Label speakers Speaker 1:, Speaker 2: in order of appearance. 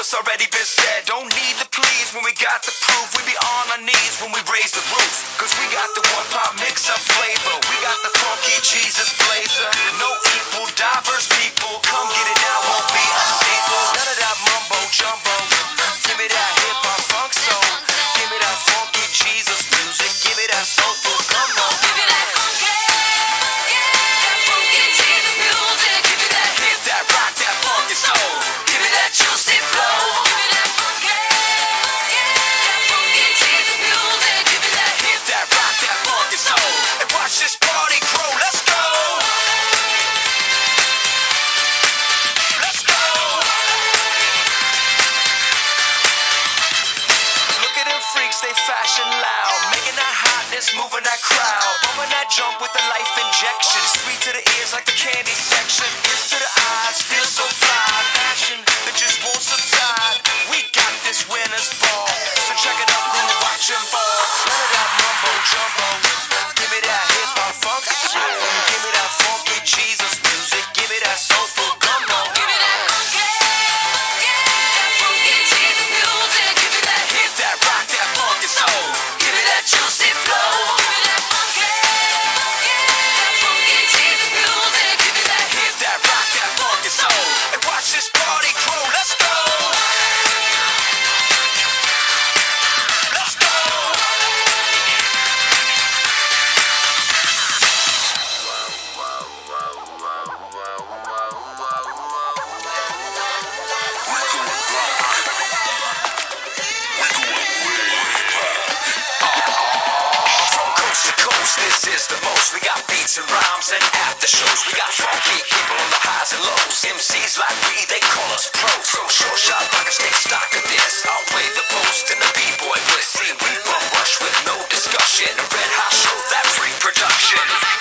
Speaker 1: what's already been said. Don't need the please when we got the proof. We be on our knees when we raise the roof. Cause we got the one pop mix up flavor. We got the funky Jesus blazer. No equal, diverse people. Come get it now, fashion loud. Making that hotness, moving that crowd. Bumping that junk with the life injection. Sweet to the ears like the candy section. Ears to the eyes, feel so fly. Passion that just won't subside. We got this winner's ball. So check it up, go watch 'em ball. None of that mumbo jumbo. Give me that hip hop funk. Give me that funky Jesus juicy most. We got beats and rhymes and after shows. We got funky people on the highs and lows. MCs like we, they call us pros. So short shot rockers take stock of this. I'll play the post and the b-boy bliss. See, we bum rush with no discussion. A red hot show, that's reproduction.